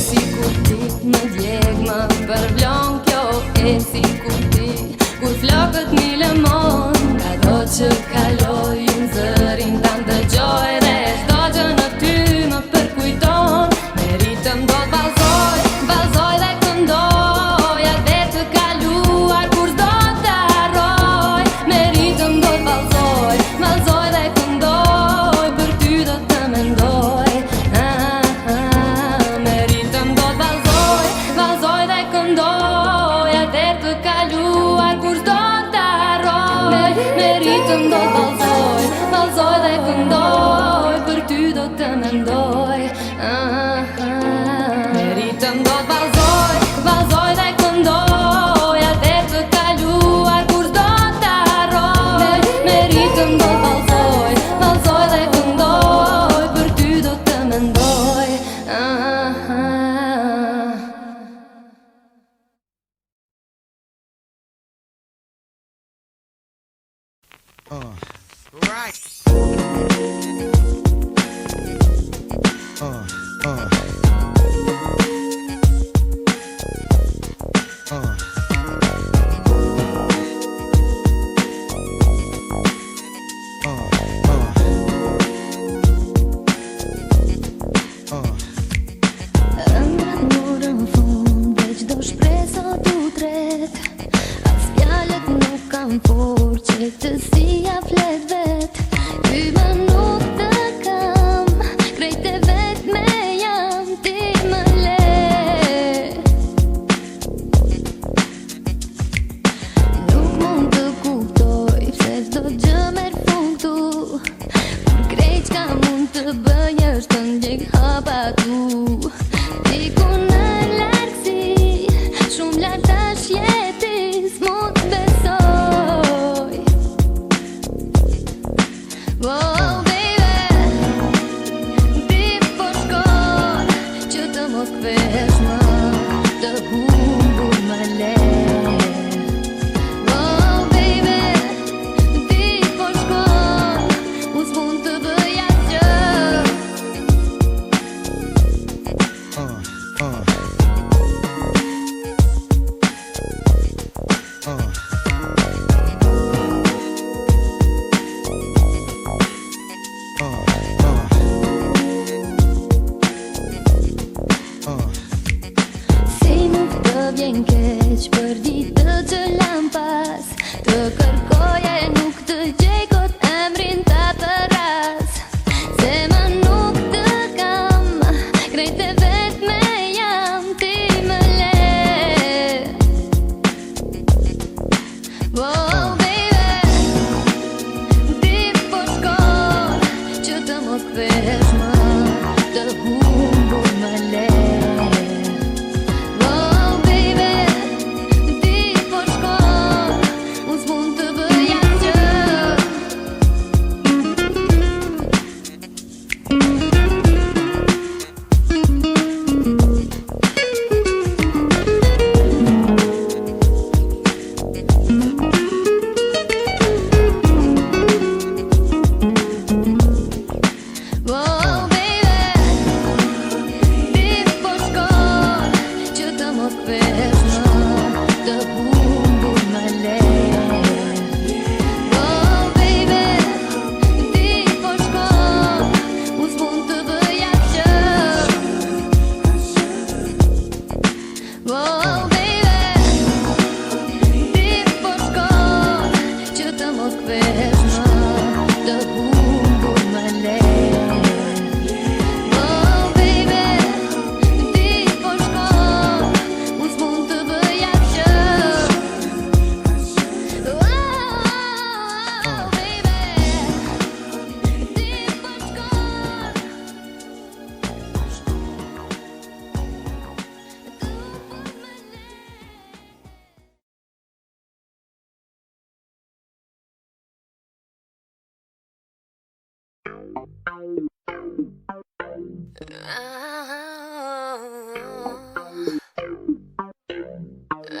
si ku ti më djeg më përblon kjo e si ku ti Kur flokët një lëmon, ka do që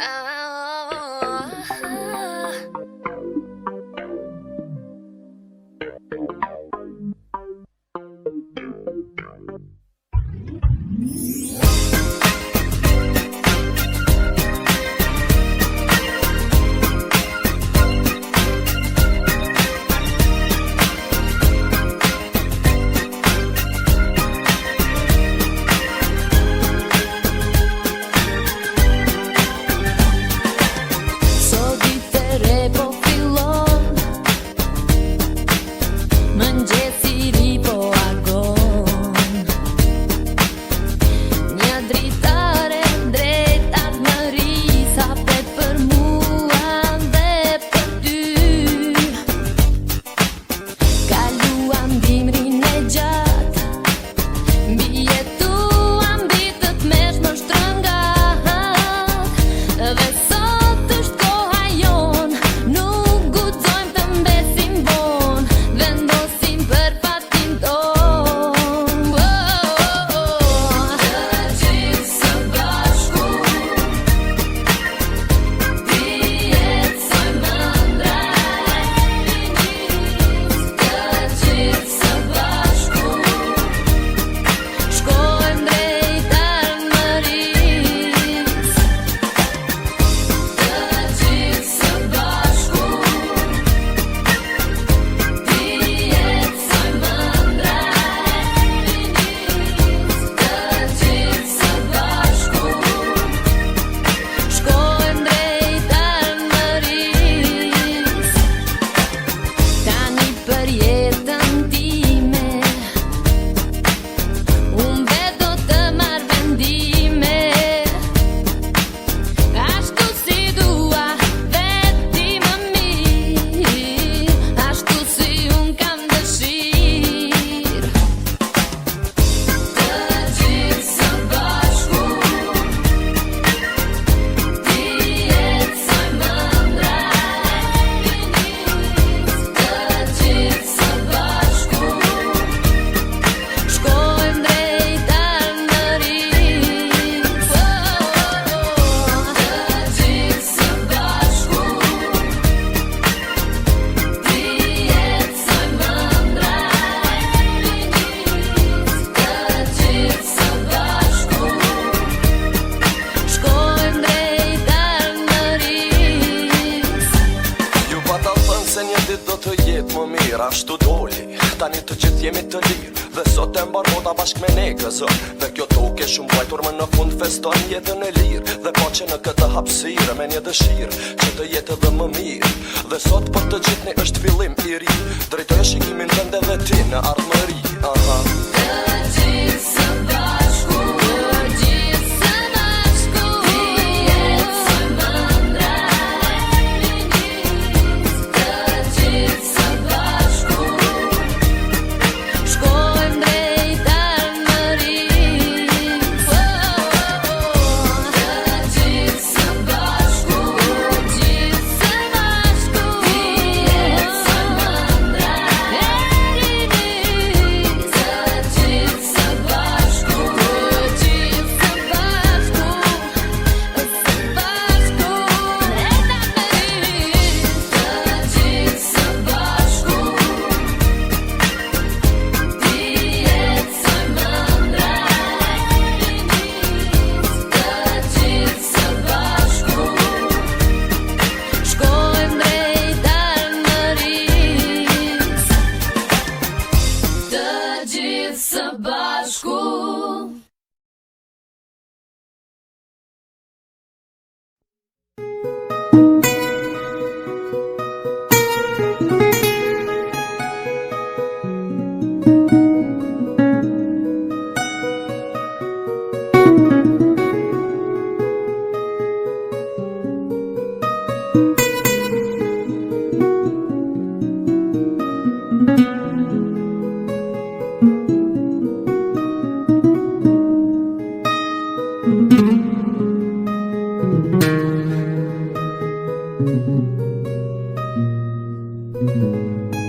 uh, tani të gjithë jemi të lirë Dhe sot e mbar bota bashk me ne gëzë Dhe kjo toke shumë bajtur më në fund feston jetën në lirë Dhe po që në këtë hapsirë me një dëshirë Që të jetë dhe më mirë Dhe sot për të gjithë një është fillim i ri Drejtoj shikimin të ndë dhe ti në ardhë më ri Aha. Të së bërë Thank mm -hmm. you. Mm -hmm.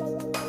Bye.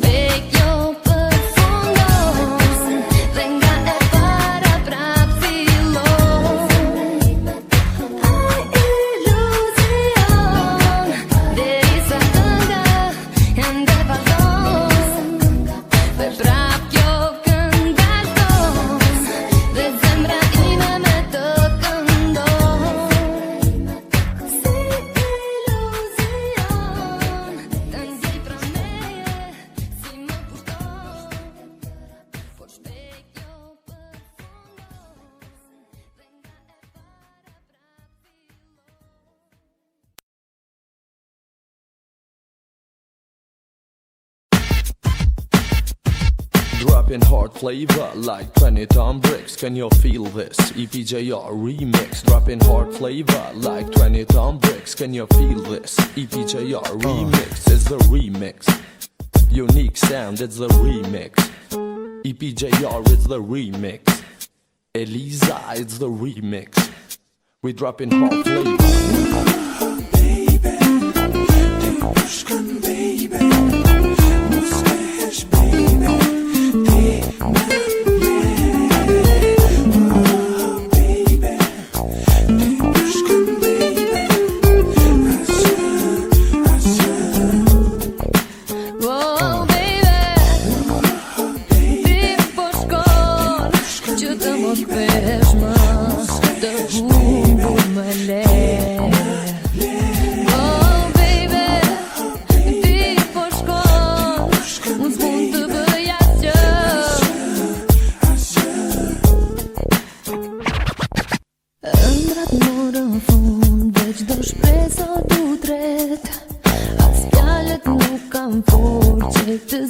big flavor like 20 ton bricks. Can you feel this? EPJR remix, dropping hard flavor like 20 ton bricks. Can you feel this? EPJR uh. remix is the remix. Unique sound, it's the remix. EPJR is the remix. Eliza, it's the remix. We dropping hard flavor. Baby, baby. Dhe Veç do shpreso të tret As pjallet nuk kam forë që të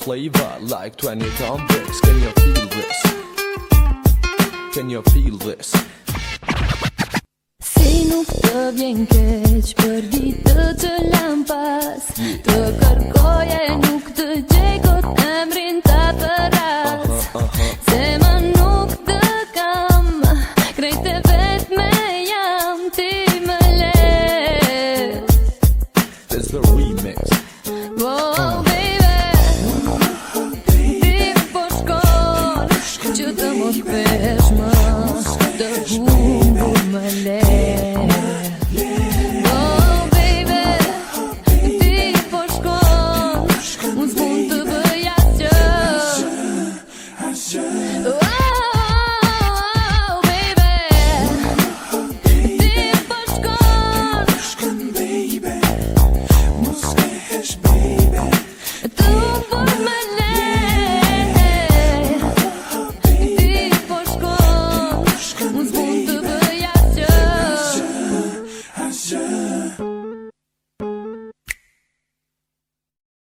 flavor like 20 ton bricks. Can you